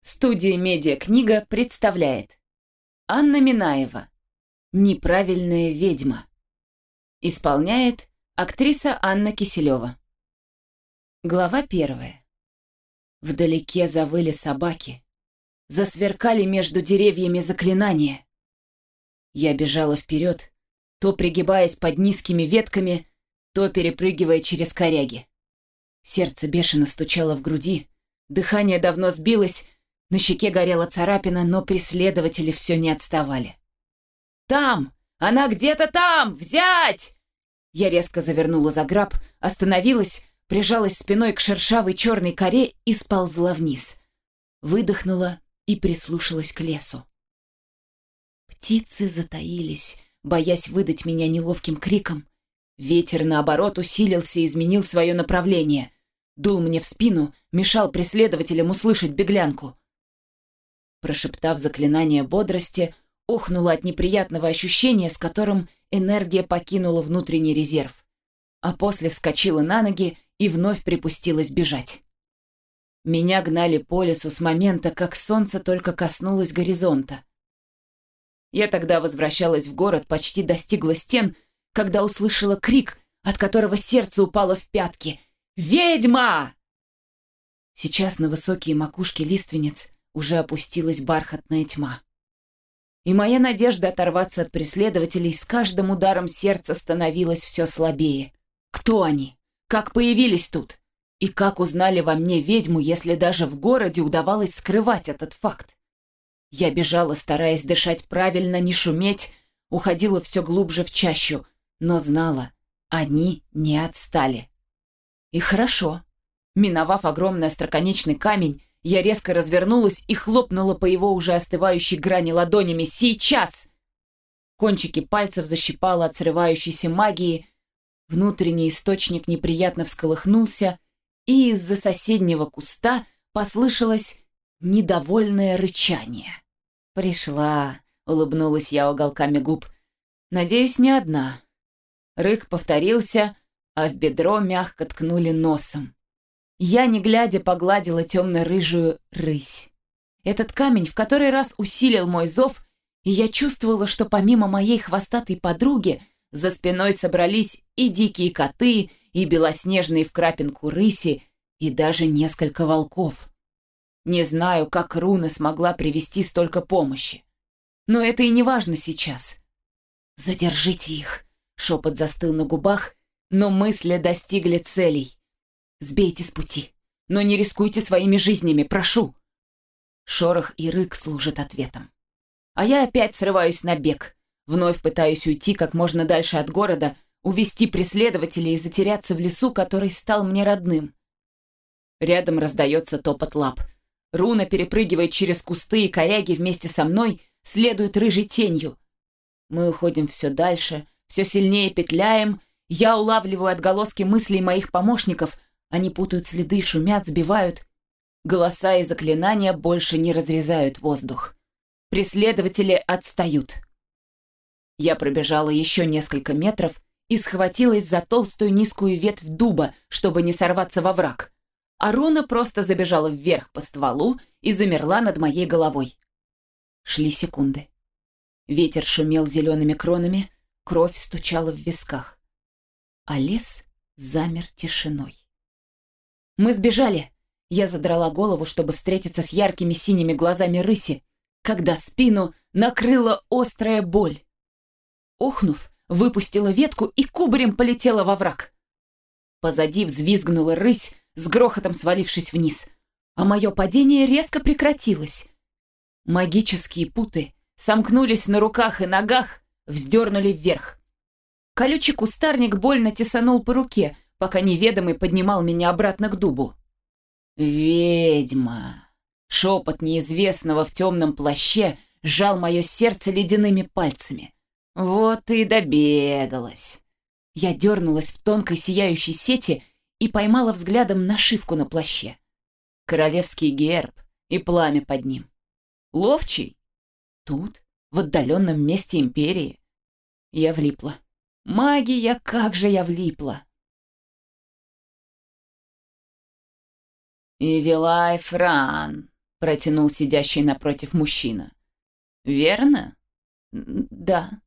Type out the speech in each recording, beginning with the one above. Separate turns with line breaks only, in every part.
Студия «Медиакнига» представляет Анна Минаева «Неправильная ведьма» Исполняет актриса Анна Киселева Глава первая Вдалеке завыли собаки. Засверкали между деревьями заклинания. Я бежала вперед, то пригибаясь под низкими ветками, то перепрыгивая через коряги. Сердце бешено стучало в груди, дыхание давно сбилось, на щеке горела царапина, но преследователи все не отставали. «Там! Она где-то там! Взять!» Я резко завернула за граб, остановилась, прижалась спиной к шершавой черной коре и сползла вниз. Выдохнула и прислушалась к лесу. Птицы затаились, боясь выдать меня неловким криком. Ветер, наоборот, усилился и изменил свое направление. Дул мне в спину, мешал преследователям услышать беглянку. Прошептав заклинание бодрости, охнула от неприятного ощущения, с которым энергия покинула внутренний резерв. А после вскочила на ноги и вновь припустилась бежать. Меня гнали по лесу с момента, как солнце только коснулось горизонта. Я тогда возвращалась в город, почти достигла стен, когда услышала крик, от которого сердце упало в пятки. «Ведьма!» Сейчас на высокие макушки лиственниц уже опустилась бархатная тьма. И моя надежда оторваться от преследователей с каждым ударом сердца становилась все слабее. Кто они? Как появились тут? И как узнали во мне ведьму, если даже в городе удавалось скрывать этот факт? Я бежала, стараясь дышать правильно, не шуметь, уходила все глубже в чащу, но знала, они не отстали. И хорошо. Миновав огромный остроконечный камень, я резко развернулась и хлопнула по его уже остывающей грани ладонями. «Сейчас!» Кончики пальцев защипало от срывающейся магии. Внутренний источник неприятно всколыхнулся, и из-за соседнего куста послышалось недовольное рычание. «Пришла», — улыбнулась я уголками губ. «Надеюсь, не одна». Рык повторился, а в бедро мягко ткнули носом. Я, не глядя, погладила темно-рыжую рысь. Этот камень в который раз усилил мой зов, и я чувствовала, что помимо моей хвостатой подруги за спиной собрались и дикие коты, и белоснежные в крапинку рыси, и даже несколько волков. Не знаю, как Руна смогла привести столько помощи. Но это и не важно сейчас. «Задержите их!» — шепот застыл на губах, но мысли достигли целей. Сбейте с пути, но не рискуйте своими жизнями, прошу!» Шорох и рык служат ответом. А я опять срываюсь на бег. Вновь пытаюсь уйти как можно дальше от города, увести преследователей и затеряться в лесу, который стал мне родным. Рядом раздается топот лап. Руна перепрыгивает через кусты и коряги вместе со мной, следует рыжей тенью. Мы уходим все дальше, все сильнее петляем. Я улавливаю отголоски мыслей моих помощников, они путают следы, шумят, сбивают. Голоса и заклинания больше не разрезают воздух. Преследователи отстают. Я пробежала еще несколько метров и схватилась за толстую низкую ветвь дуба, чтобы не сорваться во враг. Аруна просто забежала вверх по стволу и замерла над моей головой. Шли секунды. Ветер шумел зелеными кронами, кровь стучала в висках. А лес замер тишиной. Мы сбежали. Я задрала голову, чтобы встретиться с яркими синими глазами рыси, когда спину накрыла острая боль. Охнув, выпустила ветку и кубарем полетела во враг. Позади взвизгнула рысь, с грохотом свалившись вниз, а мое падение резко прекратилось. Магические путы сомкнулись на руках и ногах, вздернули вверх. Колючий кустарник больно тесанул по руке, пока неведомый поднимал меня обратно к дубу. «Ведьма!» Шепот неизвестного в темном плаще сжал мое сердце ледяными пальцами. «Вот и добегалась!» Я дернулась в тонкой сияющей сети и поймала взглядом нашивку на плаще. Королевский герб и пламя под ним. Ловчий? Тут, в отдаленном месте империи. Я влипла. Магия, как же я влипла! «И Вилай Фран!» протянул сидящий напротив мужчина. «Верно?» «Да».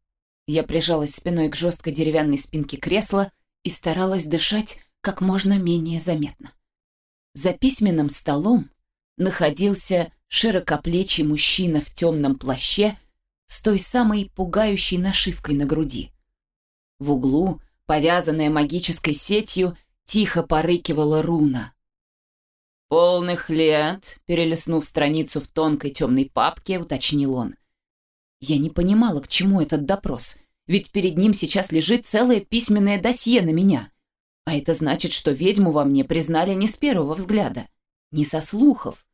Я прижалась спиной к жесткой деревянной спинке кресла и старалась дышать как можно менее заметно. За письменным столом находился широкоплечий мужчина в темном плаще с той самой пугающей нашивкой на груди. В углу, повязанная магической сетью, тихо порыкивала руна. «Полных лет», — перелистнув страницу в тонкой темной папке, уточнил он. Я не понимала, к чему этот допрос, ведь перед ним сейчас лежит целое письменное досье на меня. А это значит, что ведьму во мне признали не с первого взгляда, не со слухов.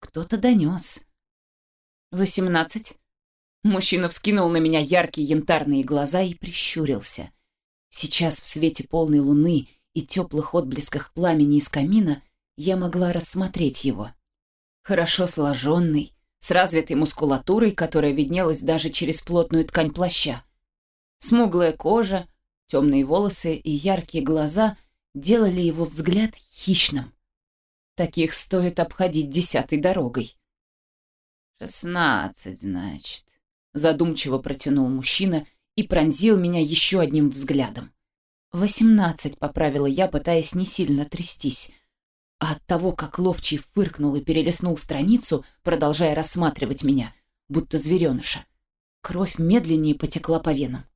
Кто-то донес. «Восемнадцать?» Мужчина вскинул на меня яркие янтарные глаза и прищурился. Сейчас в свете полной луны и теплых отблесках пламени из камина я могла рассмотреть его. Хорошо сложенный, с развитой мускулатурой, которая виднелась даже через плотную ткань плаща. Смуглая кожа, темные волосы и яркие глаза делали его взгляд хищным. Таких стоит обходить десятой дорогой. «Шестнадцать, значит», — задумчиво протянул мужчина и пронзил меня еще одним взглядом. «Восемнадцать», — поправила я, пытаясь не сильно трястись. А от того, как ловчий фыркнул и перелистнул страницу, продолжая рассматривать меня, будто звереныша, кровь медленнее потекла по венам.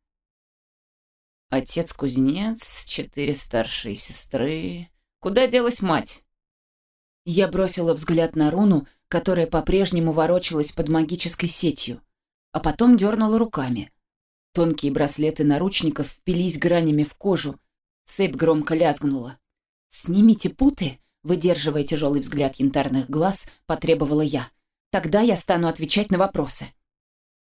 Отец-кузнец, четыре старшие сестры. Куда делась мать? Я бросила взгляд на руну, которая по-прежнему ворочалась под магической сетью, а потом дернула руками. Тонкие браслеты наручников впились гранями в кожу, цепь громко лязгнула. «Снимите путы!» Выдерживая тяжелый взгляд янтарных глаз, потребовала я. «Тогда я стану отвечать на вопросы».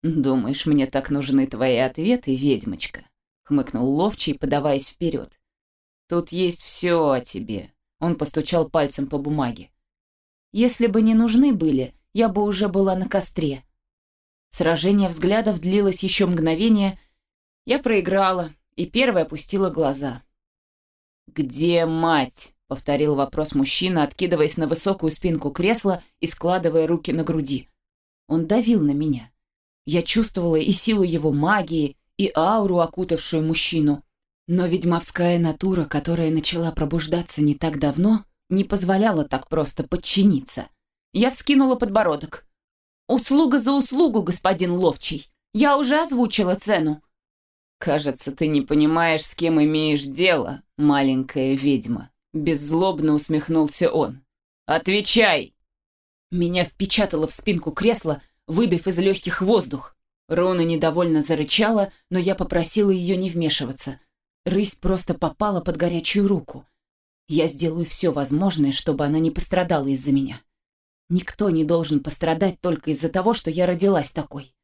«Думаешь, мне так нужны твои ответы, ведьмочка?» — хмыкнул Ловчий, подаваясь вперед. «Тут есть все о тебе». Он постучал пальцем по бумаге. «Если бы не нужны были, я бы уже была на костре». Сражение взглядов длилось еще мгновение. Я проиграла и первой опустила глаза. «Где мать?» Повторил вопрос мужчина, откидываясь на высокую спинку кресла и складывая руки на груди. Он давил на меня. Я чувствовала и силу его магии, и ауру, окутавшую мужчину. Но ведьмовская натура, которая начала пробуждаться не так давно, не позволяла так просто подчиниться. Я вскинула подбородок. «Услуга за услугу, господин Ловчий. Я уже озвучила цену». «Кажется, ты не понимаешь, с кем имеешь дело, маленькая ведьма», Беззлобно усмехнулся он. «Отвечай!» Меня впечатало в спинку кресла, выбив из легких воздух. Рона недовольно зарычала, но я попросила ее не вмешиваться. Рысь просто попала под горячую руку. Я сделаю все возможное, чтобы она не пострадала из-за меня. Никто не должен пострадать только из-за того, что я родилась такой.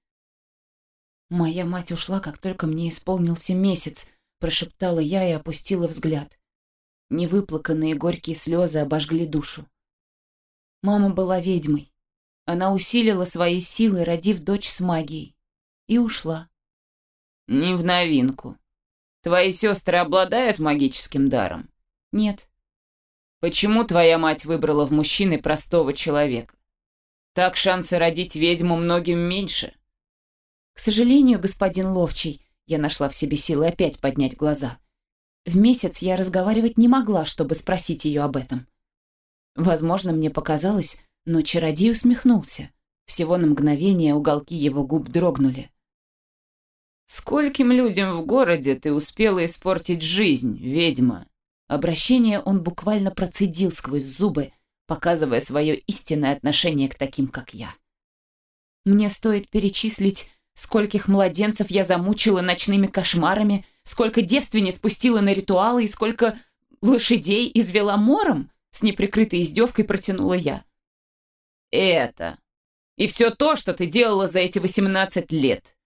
«Моя мать ушла, как только мне исполнился месяц», прошептала я и опустила взгляд. Невыплаканные горькие слезы обожгли душу. Мама была ведьмой. Она усилила свои силы, родив дочь с магией. И ушла. «Не в новинку. Твои сестры обладают магическим даром?» «Нет». «Почему твоя мать выбрала в мужчины простого человека? Так шансы родить ведьму многим меньше». «К сожалению, господин Ловчий, я нашла в себе силы опять поднять глаза. В месяц я разговаривать не могла, чтобы спросить ее об этом. Возможно, мне показалось, но чародей усмехнулся. Всего на мгновение уголки его губ дрогнули.
«Скольким людям в городе ты успела испортить жизнь, ведьма?»
Обращение он буквально процедил сквозь зубы, показывая свое истинное отношение к таким, как я. Мне стоит перечислить, скольких младенцев я замучила ночными кошмарами, сколько девственниц пустила на ритуалы и сколько лошадей извела мором?» С неприкрытой издевкой протянула я.
«Это. И все то, что ты делала за эти восемнадцать лет».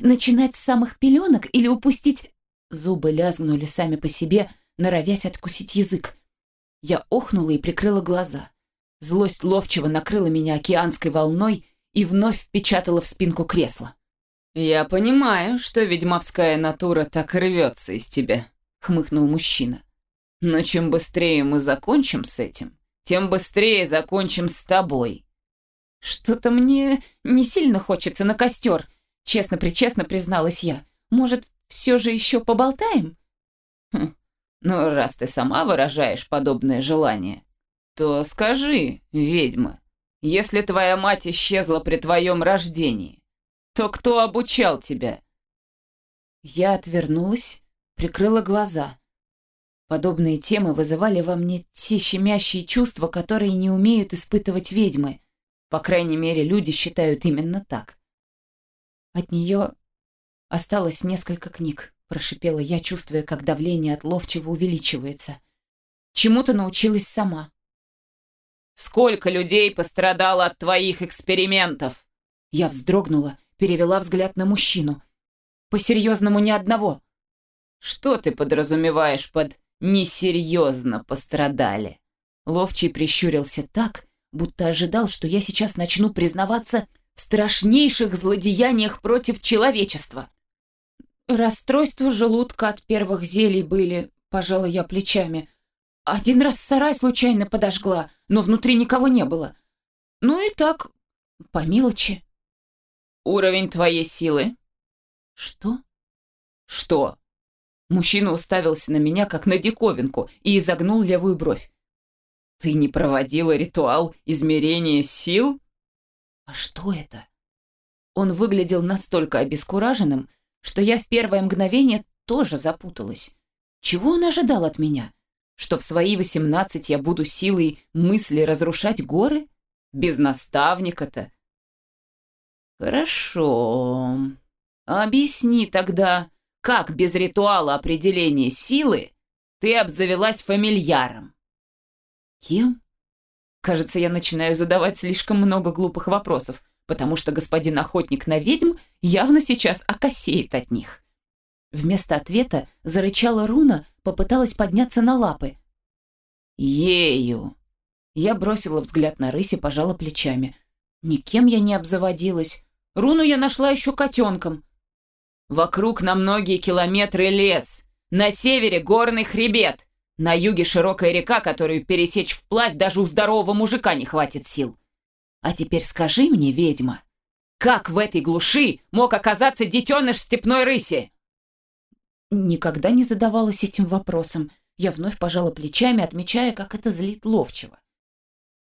«Начинать с самых пеленок или упустить...» Зубы лязгнули сами по себе, норовясь откусить язык. Я охнула и прикрыла глаза. Злость ловчего накрыла меня океанской волной и вновь впечатала в спинку кресла.
«Я понимаю, что ведьмовская натура так рвется из тебя», — хмыкнул мужчина. «Но чем быстрее мы закончим с этим, тем быстрее закончим с тобой».
«Что-то мне не сильно хочется на костер», — честно-причестно призналась я. «Может, все же еще поболтаем?»
хм, «Ну, раз ты сама выражаешь подобное желание, то скажи, ведьма, если твоя мать исчезла при твоем рождении, то кто обучал тебя?»
Я отвернулась, прикрыла глаза. Подобные темы вызывали во мне те щемящие чувства, которые не умеют испытывать ведьмы. По крайней мере, люди считают именно так. От нее осталось несколько книг, прошипела я, чувствуя, как давление от ловчего увеличивается. Чему-то научилась сама.
«Сколько людей пострадало от твоих экспериментов?»
Я вздрогнула, перевела взгляд на мужчину. По-серьезному ни одного.
Что ты подразумеваешь под «несерьезно пострадали»?»
Ловчий прищурился так, будто ожидал, что я сейчас начну признаваться в страшнейших злодеяниях против человечества. Расстройства желудка от первых зелий были, пожала я плечами. Один раз сарай случайно подожгла, но внутри никого не было. Ну и так, по мелочи.
Уровень твоей силы?
Что?
Что? Мужчина уставился на меня, как на диковинку, и изогнул левую бровь. Ты не проводила ритуал измерения сил?
А что это? Он выглядел настолько обескураженным, что я в первое мгновение тоже запуталась. Чего он ожидал от меня? Что в свои восемнадцать я буду силой мысли разрушать горы? Без наставника-то? Хорошо. Объясни тогда, как без ритуала определения силы ты обзавелась фамильяром? Кем? Кажется, я начинаю задавать слишком много глупых вопросов, потому что господин охотник на ведьм явно сейчас окосеет от них. Вместо ответа зарычала руна, попыталась подняться на лапы. «Ею!» Я бросила взгляд на рысь и пожала плечами. Никем я не обзаводилась. Руну я нашла еще котенком. Вокруг на многие километры лес. На севере горный хребет. На юге широкая река, которую пересечь вплавь даже у здорового мужика не хватит сил. А теперь скажи мне, ведьма, как в этой глуши мог оказаться детеныш степной рыси? Никогда не задавалась этим вопросом. Я вновь пожала плечами, отмечая, как это злит ловчего.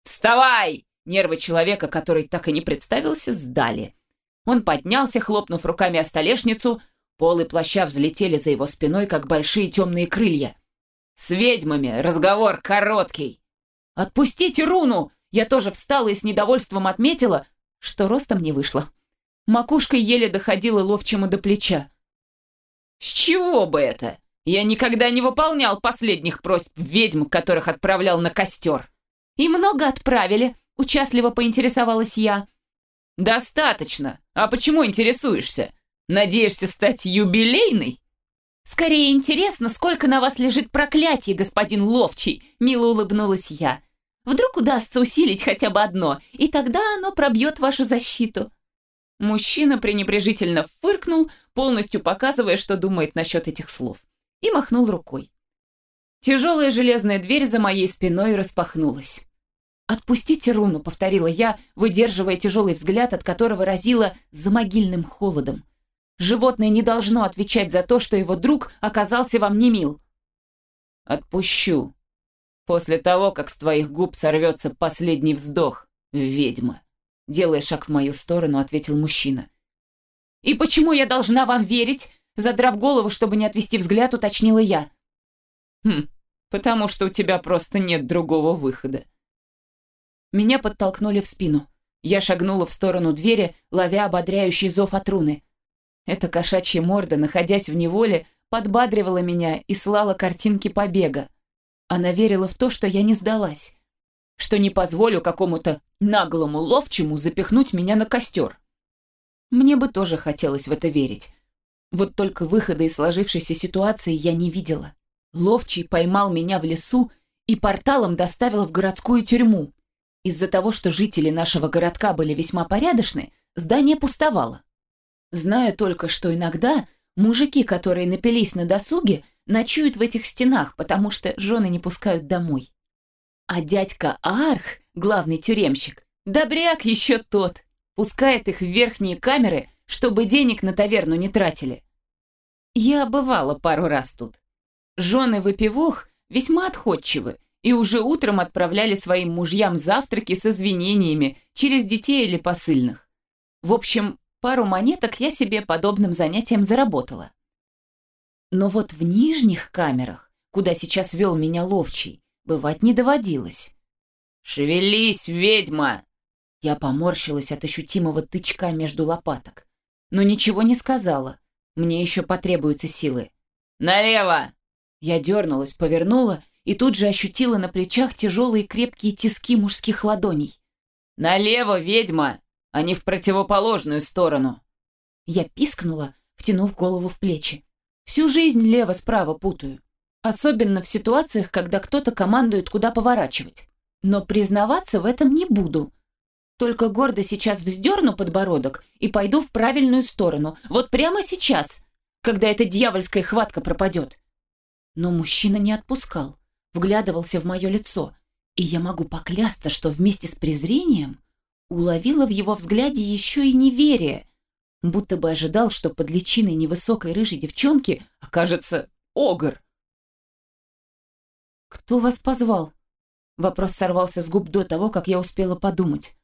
«Вставай!» Нервы человека, который так и не представился, сдали. Он поднялся, хлопнув руками о столешницу. Полы плаща взлетели за его спиной, как большие темные крылья. «С ведьмами разговор короткий!» «Отпустите руну!» Я тоже встала и с недовольством отметила, что ростом не вышло. Макушка еле доходила ловчему до плеча. «С чего бы это? Я никогда не выполнял последних просьб ведьм, которых отправлял на костер». «И много отправили», — участливо поинтересовалась я. «Достаточно. А почему интересуешься? Надеешься стать юбилейной?» «Скорее интересно, сколько на вас лежит проклятий, господин Ловчий», — мило улыбнулась я. «Вдруг удастся усилить хотя бы одно, и тогда оно пробьет вашу защиту». Мужчина пренебрежительно фыркнул, полностью показывая, что думает насчет этих слов, и махнул рукой. Тяжелая железная дверь за моей спиной распахнулась. «Отпустите руну», — повторила я, выдерживая тяжелый взгляд, от которого разило за могильным холодом. Животное не должно отвечать за то, что его друг оказался вам не мил. Отпущу. После того, как с твоих губ сорвется последний вздох, ведьма. Делая шаг в мою сторону, ответил мужчина. «И почему я должна вам верить?» Задрав голову, чтобы не отвести взгляд, уточнила я. «Хм, потому что у тебя просто нет другого выхода». Меня подтолкнули в спину. Я шагнула в сторону двери, ловя ободряющий зов от руны. Эта кошачья морда, находясь в неволе, подбадривала меня и слала картинки побега. Она верила в то, что я не сдалась, что не позволю какому-то наглому ловчему запихнуть меня на костер. Мне бы тоже хотелось в это верить. Вот только выхода из сложившейся ситуации я не видела. Ловчий поймал меня в лесу и порталом доставил в городскую тюрьму. Из-за того, что жители нашего городка были весьма порядочны, здание пустовало. Знаю только, что иногда мужики, которые напились на досуге, ночуют в этих стенах, потому что жены не пускают домой. А дядька Арх, главный тюремщик, добряк еще тот, пускает их в верхние камеры, чтобы денег на таверну не тратили. Я бывала пару раз тут. Жены выпивох весьма отходчивы и уже утром отправляли своим мужьям завтраки с извинениями через детей или посыльных. В общем, пару монеток я себе подобным занятием заработала. Но вот в нижних камерах, куда сейчас вел меня ловчий, бывать не доводилось.
«Шевелись, ведьма!»
Я поморщилась от ощутимого тычка между лопаток, но ничего не сказала. Мне еще потребуются силы.
«Налево!»
Я дернулась, повернула и тут же ощутила на плечах тяжелые крепкие тиски мужских ладоней.
«Налево, ведьма, а не в противоположную сторону!»
Я пискнула, втянув голову в плечи. Всю жизнь лево-справа путаю. Особенно в ситуациях, когда кто-то командует, куда поворачивать. Но признаваться в этом не буду. Только гордо сейчас вздерну подбородок и пойду в правильную сторону. Вот прямо сейчас, когда эта дьявольская хватка пропадет. Но мужчина не отпускал, вглядывался в мое лицо. И я могу поклясться, что вместе с презрением уловила в его взгляде еще и неверие, будто бы ожидал, что под личиной невысокой рыжей девчонки окажется огр. «Кто вас позвал?» Вопрос сорвался с губ до того, как я успела подумать.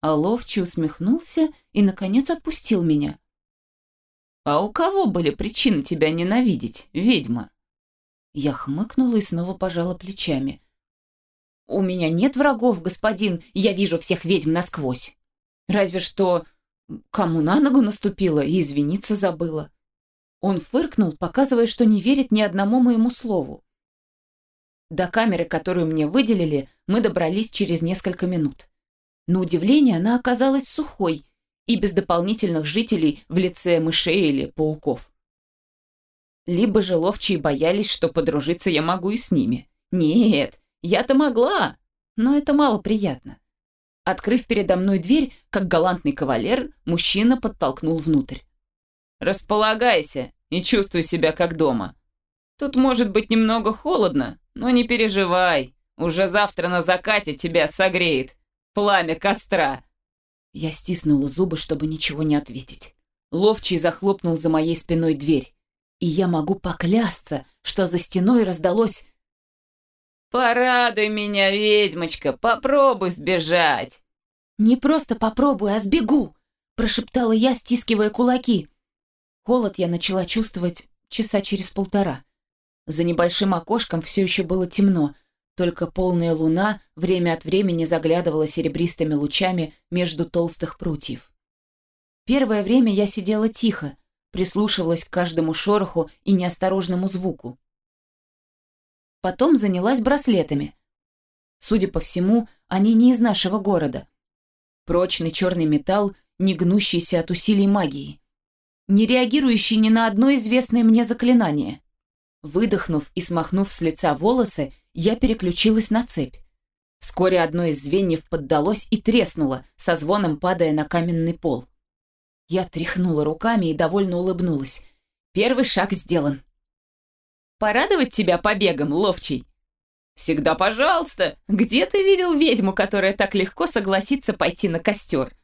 А ловчий усмехнулся и, наконец, отпустил меня.
«А у кого были причины тебя ненавидеть, ведьма?»
Я хмыкнула и снова пожала плечами. «У меня нет врагов, господин, я вижу всех ведьм насквозь. Разве что кому на ногу наступила и извиниться забыла». Он фыркнул, показывая, что не верит ни одному моему слову. До камеры, которую мне выделили, мы добрались через несколько минут. На удивление, она оказалась сухой и без дополнительных жителей в лице мышей или пауков. Либо же ловчие боялись, что подружиться я могу и с ними. Нет, я-то могла, но это мало приятно. Открыв передо мной дверь, как галантный кавалер, мужчина подтолкнул внутрь.
«Располагайся и чувствуй себя как дома. Тут может быть немного холодно, но не переживай, уже завтра на закате тебя согреет пламя костра.
Я стиснула зубы, чтобы ничего не ответить. Ловчий захлопнул за моей спиной дверь. И я могу поклясться, что за стеной раздалось
«Порадуй меня, ведьмочка, попробуй сбежать!»
«Не просто попробуй, а сбегу!» прошептала я, стискивая кулаки. Холод я начала чувствовать часа через полтора. За небольшим окошком все еще было темно, только полная луна время от времени заглядывала серебристыми лучами между толстых прутьев. Первое время я сидела тихо, прислушивалась к каждому шороху и неосторожному звуку. Потом занялась браслетами. Судя по всему, они не из нашего города. Прочный черный металл, не гнущийся от усилий магии. Не реагирующий ни на одно известное мне заклинание. Выдохнув и смахнув с лица волосы, я переключилась на цепь. Вскоре одно из звеньев поддалось и треснуло, со звоном падая на каменный пол. Я тряхнула руками и довольно улыбнулась. Первый шаг сделан. «Порадовать тебя побегом, ловчий?» «Всегда пожалуйста! Где ты видел ведьму, которая так легко согласится пойти на костер?»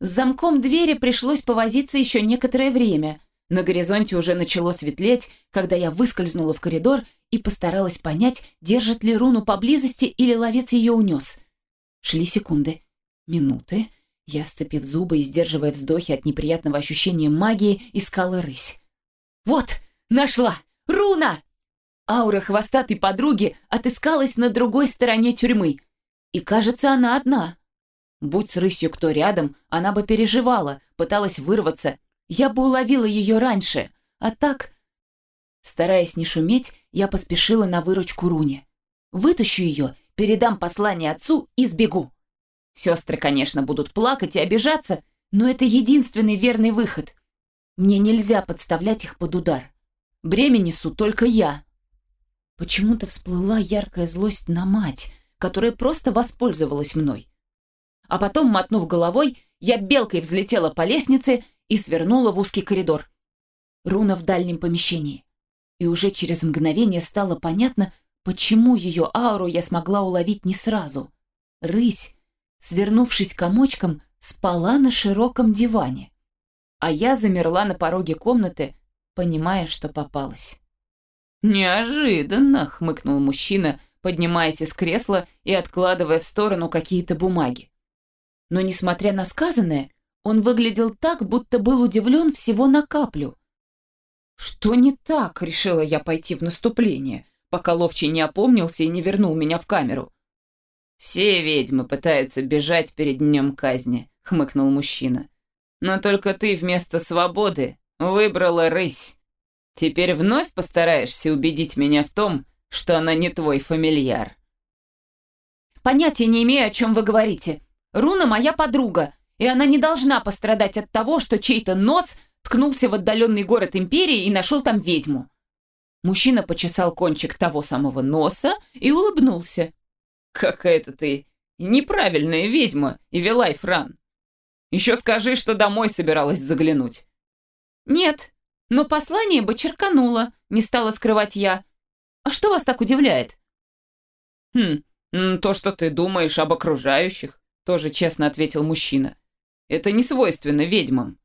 С замком двери пришлось повозиться еще некоторое время, на горизонте уже начало светлеть, когда я выскользнула в коридор и постаралась понять, держит ли руну поблизости или ловец ее унес. Шли секунды, минуты. Я, сцепив зубы и сдерживая вздохи от неприятного ощущения магии, искала рысь. «Вот! Нашла! Руна!» Аура хвостатой подруги отыскалась на другой стороне тюрьмы. И, кажется, она одна. Будь с рысью кто рядом, она бы переживала, пыталась вырваться я бы уловила ее раньше, а так... Стараясь не шуметь, я поспешила на выручку Руне. Вытащу ее, передам послание отцу и сбегу. Сестры, конечно, будут плакать и обижаться, но это единственный верный выход. Мне нельзя подставлять их под удар. Бремя несу только я. Почему-то всплыла яркая злость на мать, которая просто воспользовалась мной. А потом, мотнув головой, я белкой взлетела по лестнице и свернула в узкий коридор. Руна в дальнем помещении. И уже через мгновение стало понятно, Почему ее ауру я смогла уловить не сразу? Рысь, свернувшись комочком, спала на широком диване. А я замерла на пороге комнаты, понимая, что попалась.
«Неожиданно!» — хмыкнул мужчина, поднимаясь из кресла и откладывая в сторону какие-то бумаги.
Но, несмотря на сказанное, он выглядел так, будто был удивлен всего на каплю. «Что не так?» — решила я пойти в наступление, пока Ловчий не опомнился и не вернул меня в камеру.
«Все ведьмы пытаются бежать перед днем казни», — хмыкнул мужчина. «Но только ты вместо свободы выбрала рысь. Теперь вновь постараешься убедить меня в том, что она не твой фамильяр».
«Понятия не имею, о чем вы говорите. Руна моя подруга, и она не должна пострадать от того, что чей-то нос ткнулся в отдаленный город Империи и нашел там ведьму». Мужчина почесал кончик того самого носа и улыбнулся.
«Какая-то ты неправильная ведьма, Ивелай Фран. Еще скажи, что домой собиралась заглянуть».
«Нет, но послание бы черкануло», — не стала скрывать я. «А что вас так удивляет?»
«Хм, то, что ты думаешь об окружающих», — тоже честно ответил мужчина. Это не свойственно ведьмам».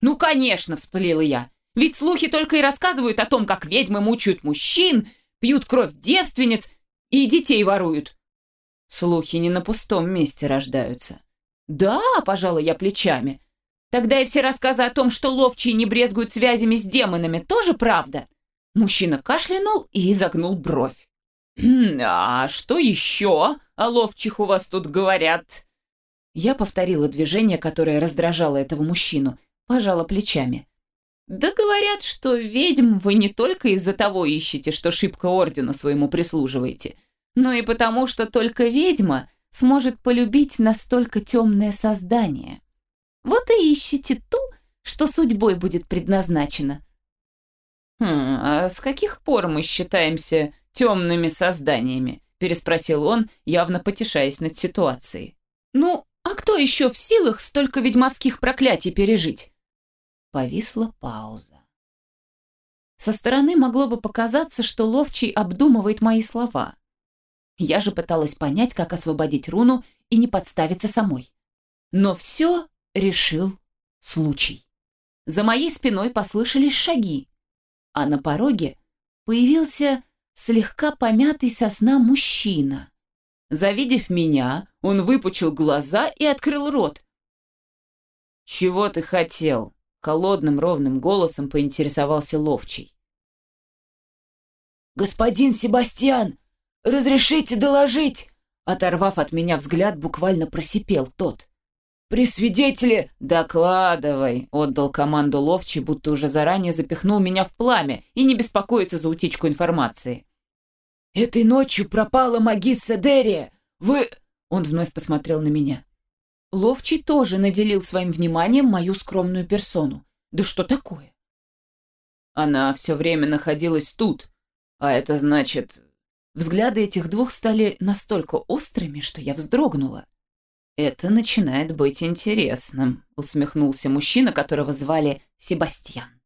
«Ну, конечно!» – вспылила я. «Ведь слухи только и рассказывают о том, как ведьмы мучают мужчин, пьют кровь девственниц и детей воруют».
Слухи не на пустом месте рождаются.
«Да», – пожала я плечами. «Тогда и все рассказы о том, что ловчие не брезгуют связями с демонами, тоже правда?» Мужчина кашлянул и изогнул бровь.
«Хм, «А что еще о ловчих у вас тут говорят?»
Я повторила движение, которое раздражало этого мужчину, пожала плечами. «Да говорят, что ведьм вы не только из-за того ищете, что шибко ордену своему прислуживаете, но и потому, что только ведьма сможет полюбить настолько темное создание. Вот и ищите ту, что судьбой будет предназначена».
«Хм, а с каких пор мы считаемся темными созданиями?» переспросил он, явно потешаясь над ситуацией.
«Ну, а кто еще в силах столько ведьмовских проклятий пережить? Повисла пауза. Со стороны могло бы показаться, что Ловчий обдумывает мои слова. Я же пыталась понять, как освободить руну и не подставиться самой. Но все решил случай. За моей спиной послышались шаги, а на пороге появился слегка помятый сосна мужчина. Завидев меня, он выпучил глаза и открыл рот.
«Чего ты хотел?» — холодным ровным голосом поинтересовался Ловчий.
«Господин Себастьян, разрешите доложить?» Оторвав от меня взгляд, буквально просипел тот. «При свидетеле...»
«Докладывай», — отдал команду Ловчий, будто уже заранее запихнул меня в пламя и не беспокоится за утечку информации.
«Этой ночью пропала магисса Дерия. Вы...»
Он вновь посмотрел на меня. Ловчий тоже наделил своим вниманием мою скромную персону. Да что такое?
Она все время находилась тут. А это значит...
Взгляды этих двух стали настолько острыми, что я вздрогнула.
«Это начинает быть интересным», — усмехнулся мужчина, которого звали Себастьян.